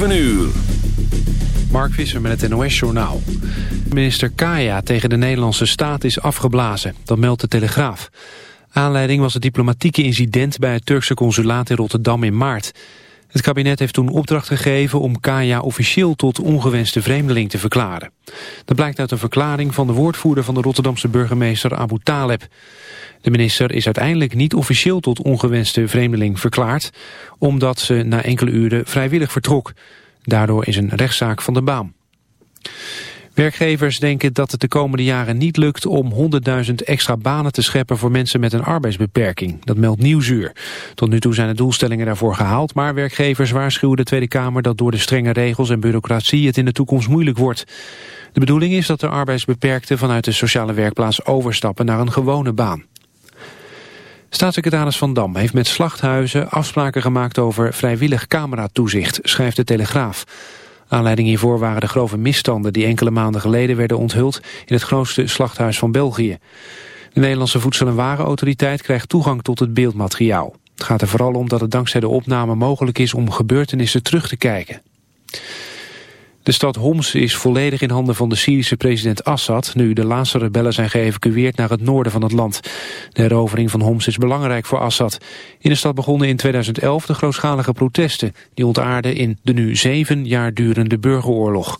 7 uur. Mark Visser met het NOS-journaal. Minister Kaya tegen de Nederlandse staat is afgeblazen. Dat meldt de Telegraaf. Aanleiding was het diplomatieke incident bij het Turkse consulaat in Rotterdam in maart. Het kabinet heeft toen opdracht gegeven om Kaya officieel tot ongewenste vreemdeling te verklaren. Dat blijkt uit een verklaring van de woordvoerder van de Rotterdamse burgemeester Abu Taleb. De minister is uiteindelijk niet officieel tot ongewenste vreemdeling verklaard, omdat ze na enkele uren vrijwillig vertrok. Daardoor is een rechtszaak van de baan. Werkgevers denken dat het de komende jaren niet lukt om 100.000 extra banen te scheppen voor mensen met een arbeidsbeperking. Dat meldt Nieuwsuur. Tot nu toe zijn de doelstellingen daarvoor gehaald, maar werkgevers waarschuwen de Tweede Kamer dat door de strenge regels en bureaucratie het in de toekomst moeilijk wordt. De bedoeling is dat de arbeidsbeperkten vanuit de sociale werkplaats overstappen naar een gewone baan. Staatssecretaris Van Dam heeft met slachthuizen afspraken gemaakt over vrijwillig cameratoezicht, schrijft de Telegraaf. Aanleiding hiervoor waren de grove misstanden die enkele maanden geleden werden onthuld in het grootste slachthuis van België. De Nederlandse Voedsel- en Warenautoriteit krijgt toegang tot het beeldmateriaal. Het gaat er vooral om dat het dankzij de opname mogelijk is om gebeurtenissen terug te kijken. De stad Homs is volledig in handen van de Syrische president Assad... nu de laatste rebellen zijn geëvacueerd naar het noorden van het land. De herovering van Homs is belangrijk voor Assad. In de stad begonnen in 2011 de grootschalige protesten... die ontaarden in de nu zeven jaar durende burgeroorlog.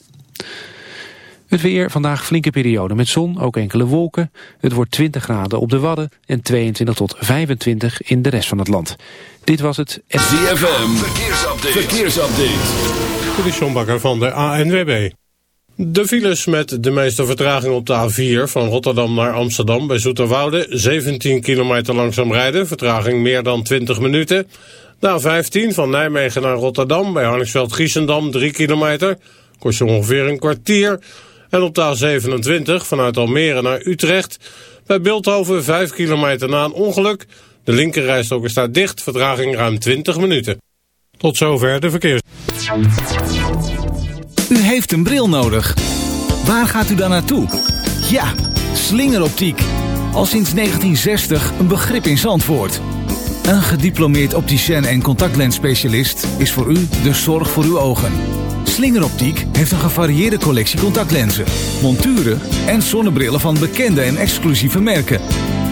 Het weer, vandaag flinke periode met zon, ook enkele wolken. Het wordt 20 graden op de Wadden en 22 tot 25 in de rest van het land. Dit was het... ZFM, verkeersupdate. verkeersupdate. De van de ANWB. De files met de meeste vertraging op de A4 van Rotterdam naar Amsterdam bij Zoeterwoude. 17 kilometer langzaam rijden, vertraging meer dan 20 minuten. De A15 van Nijmegen naar Rotterdam bij Harningsveld-Giessendam 3 kilometer. Kost je ongeveer een kwartier. En op de A27 vanuit Almere naar Utrecht. Bij Beeldhoven 5 kilometer na een ongeluk. De linkerrijstok is daar dicht, vertraging ruim 20 minuten. Tot zover de verkeers. U heeft een bril nodig. Waar gaat u dan naartoe? Ja, slingeroptiek. Al sinds 1960 een begrip in Zandvoort. Een gediplomeerd opticien en contactlensspecialist is voor u de zorg voor uw ogen. Slingeroptiek heeft een gevarieerde collectie contactlenzen, monturen en zonnebrillen van bekende en exclusieve merken.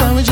I'm we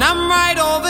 and I'm right over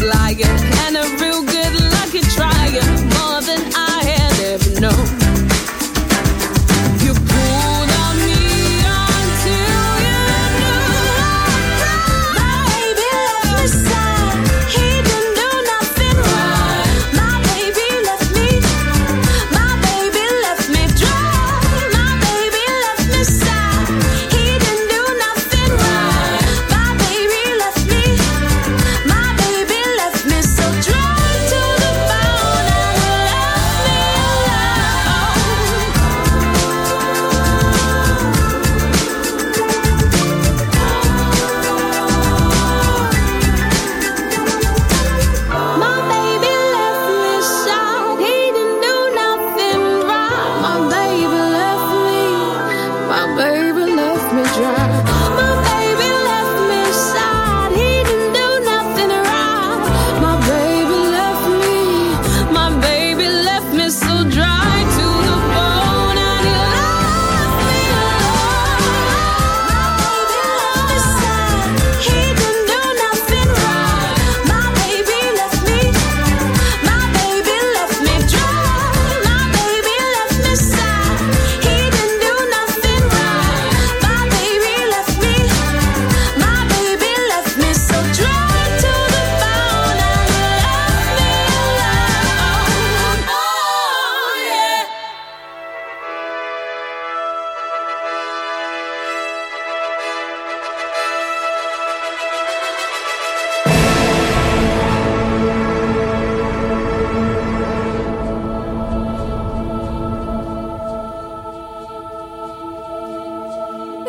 lying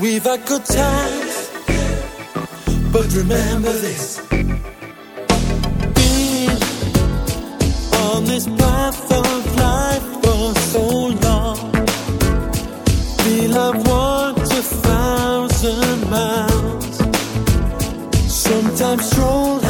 We've had good times. But remember this. Being on this path of life for so long. Feel I've walked a thousand miles. Sometimes stroll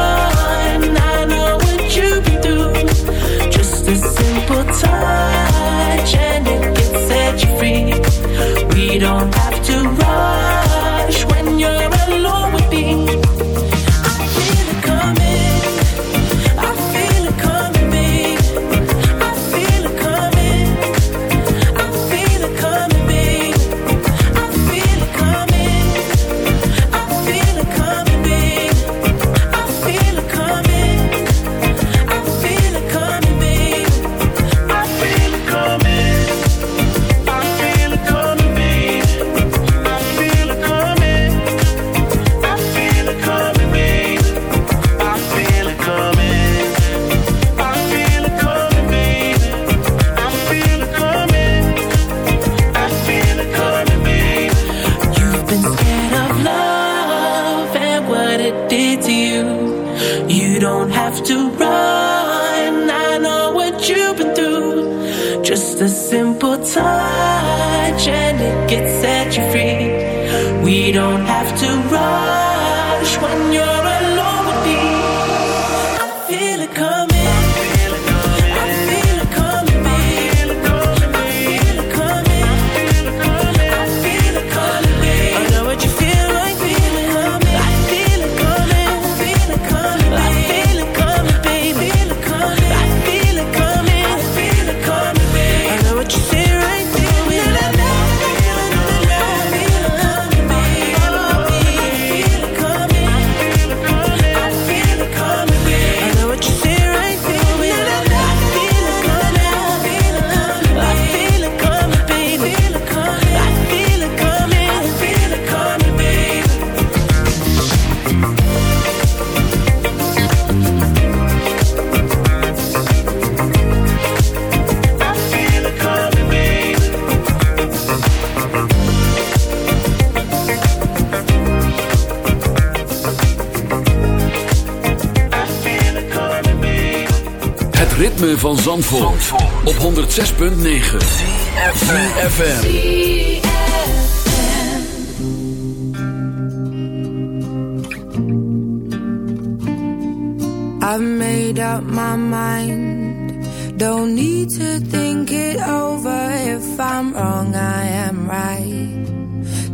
don't have to run Zandvoort, op 106.9 CFFM I've made up my mind. Don't need to think it over. If I'm wrong I am right.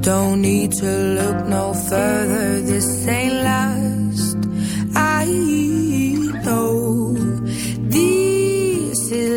Don't need to look no further. This ain't last I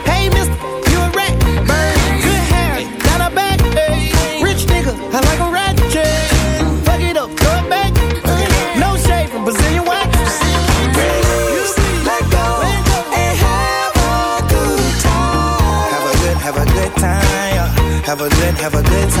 have a gin, have a good time.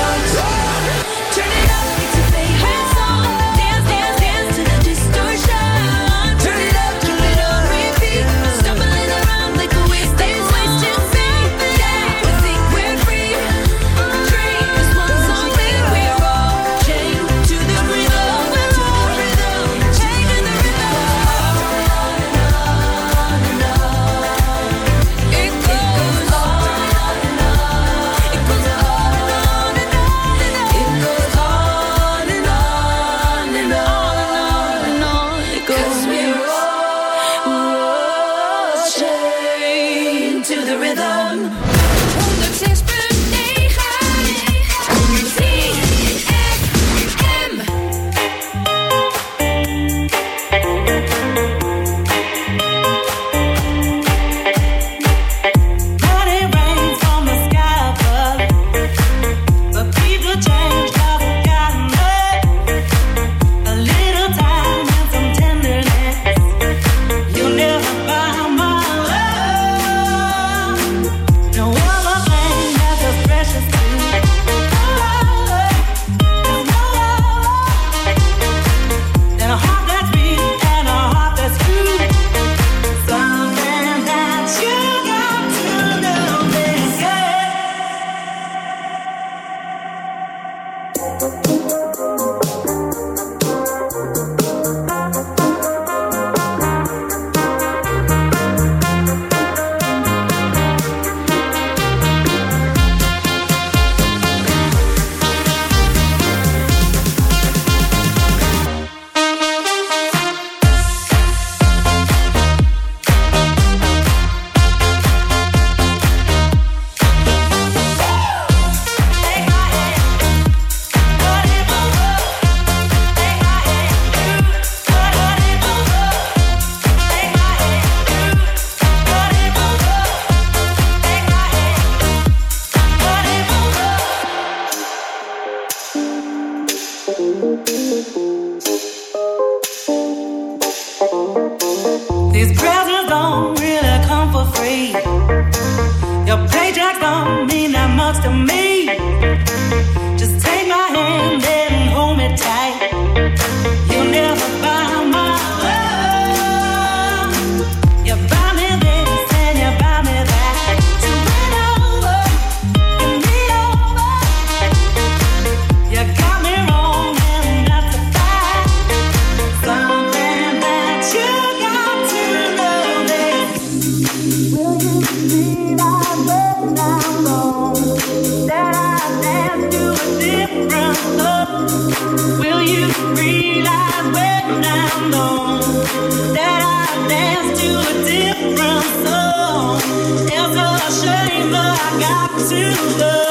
To love.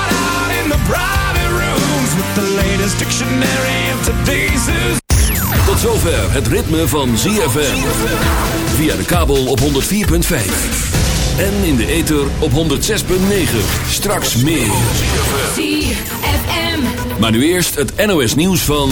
the private rooms with the latest dictionary of today's Tot zover het ritme van ZFM. Via de kabel op 104.5. En in de ether op 106.9. Straks meer. ZFM. Maar nu eerst het NOS nieuws van...